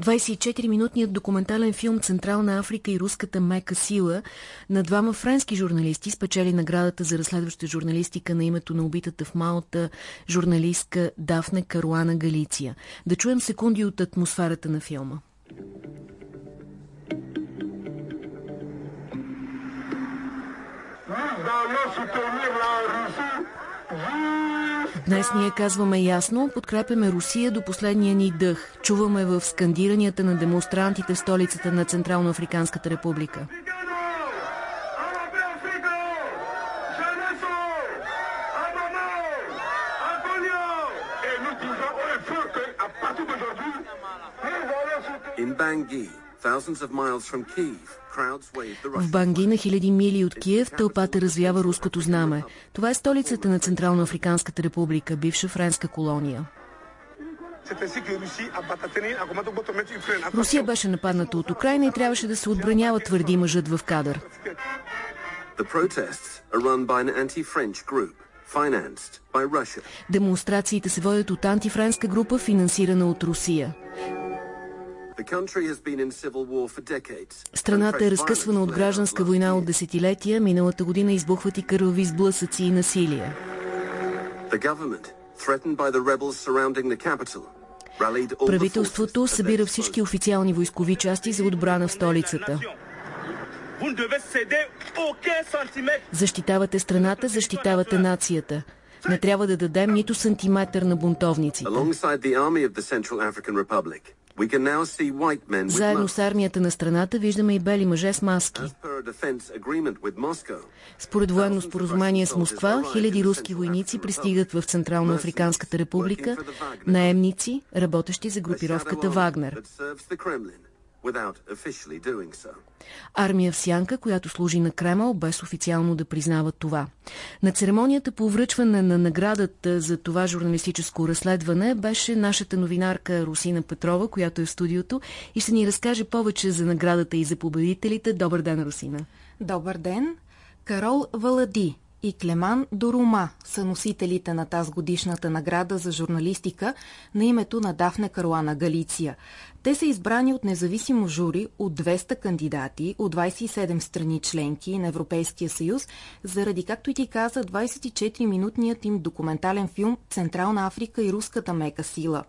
24-минутният документален филм Централна Африка и руската мека сила на двама френски журналисти спечели наградата за разследваща журналистика на името на убитата в Малта журналистка Дафне Каруана Галиция. Да чуем секунди от атмосферата на филма. Днес ние казваме ясно, подкрепяме Русия до последния ни дъх. Чуваме в скандиранията на демонстрантите в столицата на Централно-Африканската република. In Bangui, в Банги на хиляди мили от Киев тълпата развява руското знаме. Това е столицата на Централно-Африканската република, бивша френска колония. Русия беше нападната от Украина и трябваше да се отбранява, твърди мъжът в кадър. Демонстрациите се водят от антифренска група, финансирана от Русия. Страната е разкъсвана от гражданска война от десетилетия. Миналата година избухват и кървави сблъсъци и насилие. Правителството събира всички официални войскови части за отбрана в столицата. Защитавате страната, нацията. Не трябва да дадем нито сантиметър на бунтовниците. Заедно с армията на страната виждаме и бели мъже с маски. Според военно споразумение с Москва, хиляди руски войници пристигат в Централно Африканската република, наемници, работещи за групировката Вагнер. Армия в сянка, която служи на Кремъл, без официално да признава това. На церемонията по връчване на наградата за това журналистическо разследване беше нашата новинарка Русина Петрова, която е в студиото и ще ни разкаже повече за наградата и за победителите. Добър ден, Русина! Добър ден! Карол Валади и Клеман Дорума са носителите на тази годишната награда за журналистика на името на Дафне Каруана Галиция. Те са избрани от независимо жури от 200 кандидати от 27 страни членки на Европейския съюз, заради, както и ти каза, 24-минутният им документален филм «Централна Африка и руската мека сила».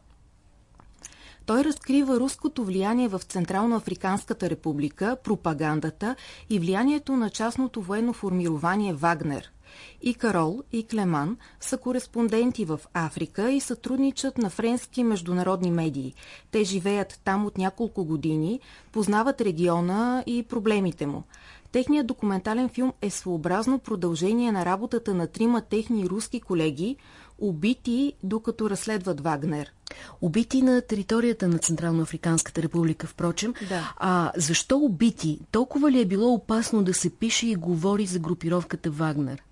Той разкрива руското влияние в Централно-Африканската република, пропагандата и влиянието на частното военно формирование Вагнер. И Карол, и Клеман са кореспонденти в Африка и сътрудничат на френски международни медии. Те живеят там от няколко години, познават региона и проблемите му. Техният документален филм е своеобразно продължение на работата на трима техни руски колеги, убити докато разследват Вагнер. Убити на територията на Централно-Африканската република, впрочем. Да. А защо убити? Толкова ли е било опасно да се пише и говори за групировката Вагнер?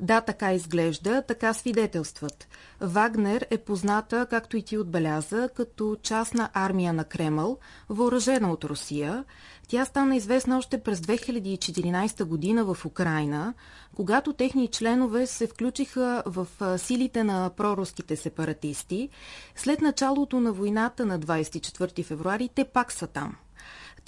Да, така изглежда, така свидетелстват. Вагнер е позната, както и ти отбеляза, като частна армия на Кремъл, въоръжена от Русия. Тя стана известна още през 2014 година в Украина, когато техни членове се включиха в силите на проруските сепаратисти. След началото на войната на 24 февруари те пак са там.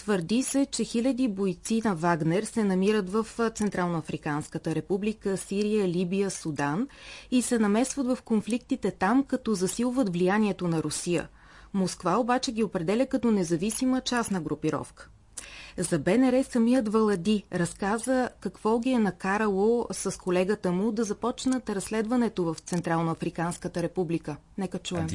Твърди се, че хиляди бойци на Вагнер се намират в Централноафриканската република, Сирия, Либия, Судан и се намесват в конфликтите там, като засилват влиянието на Русия. Москва обаче ги определя като независима частна групировка. За БНР самият Валади разказа какво ги е накарало с колегата му да започнат разследването в Централно-Африканската република. Нека чуем.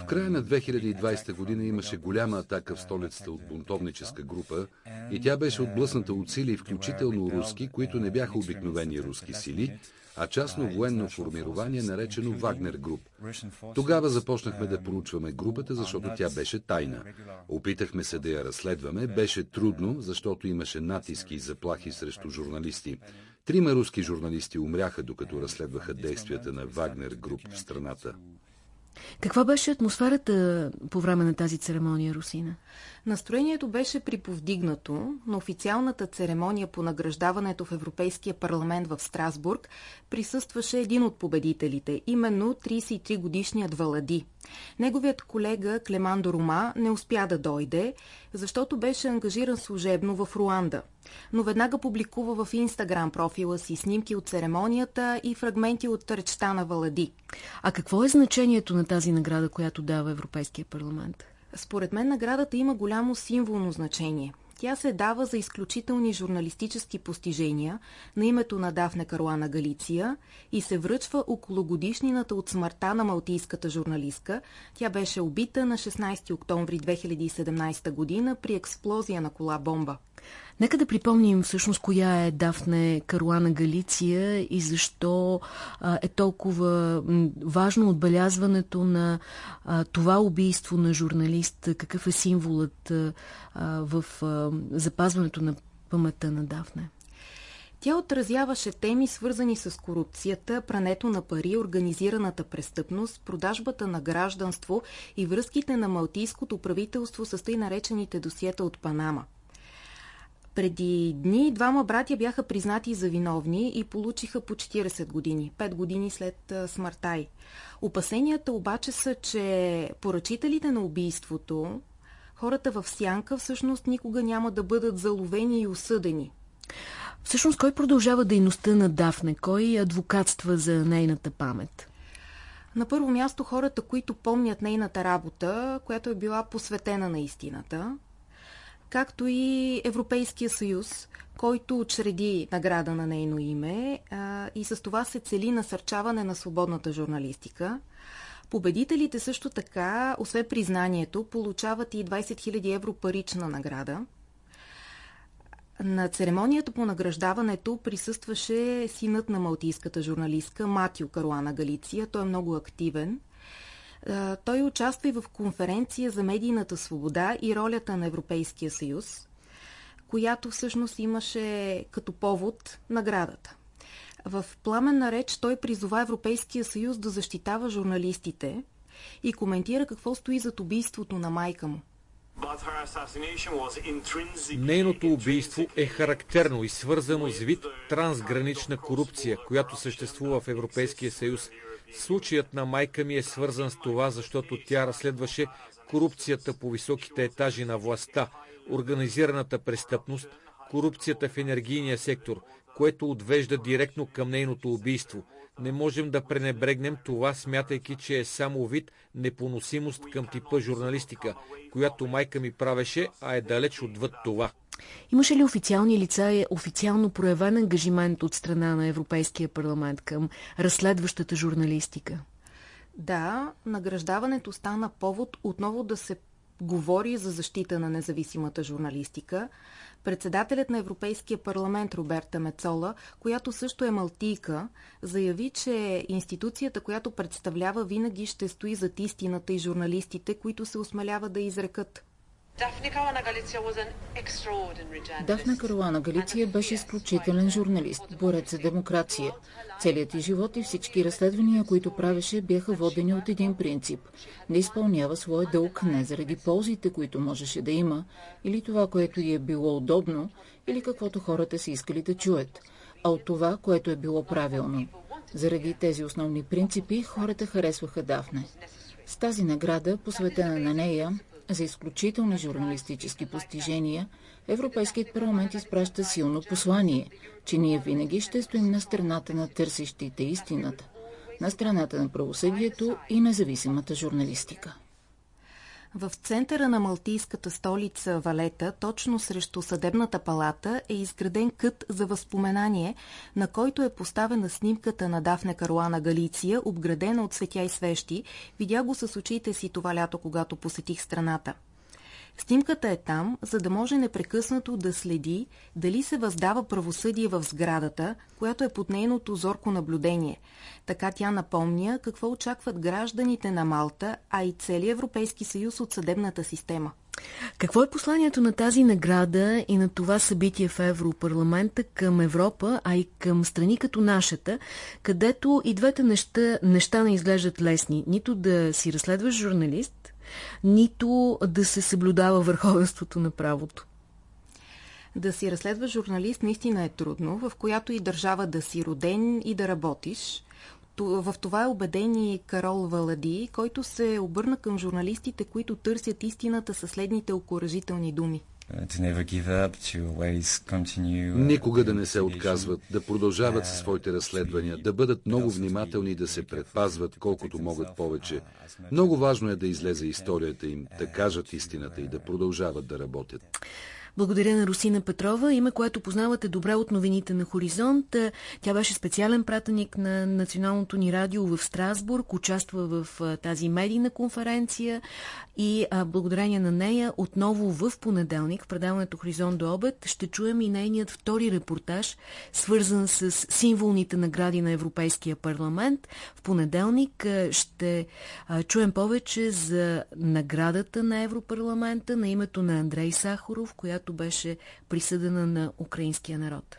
В края на 2020 година имаше голяма атака в столицата от бунтовническа група и тя беше отблъсната от сили, включително руски, които не бяха обикновени руски сили, а частно военно формирование, наречено Вагнер Груп. Тогава започнахме да проучваме групата, защото тя беше тайна. Опитахме се да я разследваме, беше трудно, защото имаше натиски и заплахи срещу журналисти. Трима руски журналисти умряха, докато разследваха действията на Вагнер Груп в страната. Каква беше атмосферата по време на тази церемония, Русина? Настроението беше приповдигнато. На официалната церемония по награждаването в Европейския парламент в Страсбург присъстваше един от победителите, именно 33-годишният Валади. Неговият колега Клеман Дорома не успя да дойде, защото беше ангажиран служебно в Руанда. Но веднага публикува в Инстаграм профила си снимки от церемонията и фрагменти от речта на Валади. А какво е значението на тази награда, която дава Европейския парламент? Според мен наградата има голямо символно значение – тя се дава за изключителни журналистически постижения на името на Дафне Каруана Галиция и се връчва около годишнината от смъртта на малтийската журналистка. Тя беше убита на 16 октомври 2017 година при експлозия на кола бомба. Нека да припомним всъщност коя е Дафне Каруана Галиция и защо а, е толкова важно отбелязването на а, това убийство на журналист, какъв е символът а, в а, запазването на паметта на Дафне. Тя отразяваше теми, свързани с корупцията, прането на пари, организираната престъпност, продажбата на гражданство и връзките на малтийското правителство с тъй наречените досиета от Панама. Преди дни двама братя бяха признати за виновни и получиха по 40 години, 5 години след смъртта й. Опасенията обаче са, че поръчителите на убийството, хората в сянка, всъщност никога няма да бъдат заловени и осъдени. Всъщност, кой продължава дейността на Дафне? Кой адвокатства за нейната памет? На първо място хората, които помнят нейната работа, която е била посветена на истината, както и Европейския съюз, който учреди награда на нейно име а, и с това се цели насърчаване на свободната журналистика. Победителите също така, освен признанието, получават и 20 000 евро парична награда. На церемонията по награждаването присъстваше синът на малтийската журналистка Матио Каруана Галиция. Той е много активен – той участва и в конференция за медийната свобода и ролята на Европейския съюз, която всъщност имаше като повод наградата. В пламенна реч той призова Европейския съюз да защитава журналистите и коментира какво стои зад убийството на майка му. Нейното убийство е характерно и свързано с вид трансгранична корупция, която съществува в Европейския съюз – Случаят на майка ми е свързан с това, защото тя разследваше корупцията по високите етажи на властта, организираната престъпност, корупцията в енергийния сектор, което отвежда директно към нейното убийство. Не можем да пренебрегнем това, смятайки, че е само вид непоносимост към типа журналистика, която майка ми правеше, а е далеч отвъд това. Имаше ли официални лица и официално проявен ангажимент от страна на Европейския парламент към разследващата журналистика? Да, награждаването стана повод отново да се говори за защита на независимата журналистика. Председателят на Европейския парламент Роберта Мецола, която също е малтийка, заяви, че институцията, която представлява, винаги ще стои зад истината и журналистите, които се осмеляват да изрекат. Дафна Каруана Галиция беше изключителен журналист, борец за демокрация. Целият ти живот и всички разследвания, които правеше, бяха водени от един принцип – да изпълнява своя дълг не заради ползите, които можеше да има, или това, което й е било удобно, или каквото хората си искали да чуят, а от това, което е било правилно. Заради тези основни принципи, хората харесваха Дафне. С тази награда, посветена на нея, за изключителни журналистически постижения, Европейският парламент изпраща силно послание, че ние винаги ще стоим на страната на търсещите истината, на страната на правосъдието и независимата журналистика. В центъра на малтийската столица Валета, точно срещу съдебната палата, е изграден кът за възпоменание, на който е поставена снимката на Дафне Каруана Галиция, обградена от светя и свещи. Видя го с очите си това лято, когато посетих страната. Снимката е там, за да може непрекъснато да следи дали се въздава правосъдие в сградата, която е под нейното зорко наблюдение. Така тя напомня какво очакват гражданите на Малта, а и целият Европейски съюз от съдебната система. Какво е посланието на тази награда и на това събитие в Европарламента към Европа, а и към страни като нашата, където и двете неща, неща не изглеждат лесни? Нито да си разследваш журналист, нито да се съблюдава върховенството на правото. Да си разследва журналист наистина е трудно, в която и държава да си роден и да работиш. В това е убеден и Карол Валади, който се обърна към журналистите, които търсят истината със следните окоръжителни думи. Никога да не се отказват, да продължават със своите разследвания, да бъдат много внимателни и да се предпазват колкото могат повече. Много важно е да излезе историята им, да кажат истината и да продължават да работят. Благодаря на Русина Петрова, име, което познавате добре от новините на Хоризонт. Тя беше специален пратеник на Националното ни радио в Страсбург, участва в тази медийна конференция и а, благодарение на нея отново в понеделник в предаването Хоризонт до обед ще чуем и нейният втори репортаж, свързан с символните награди на Европейския парламент. В понеделник ще чуем повече за наградата на Европарламента на името на Андрей Сахаров, която беше присъдена на украинския народ.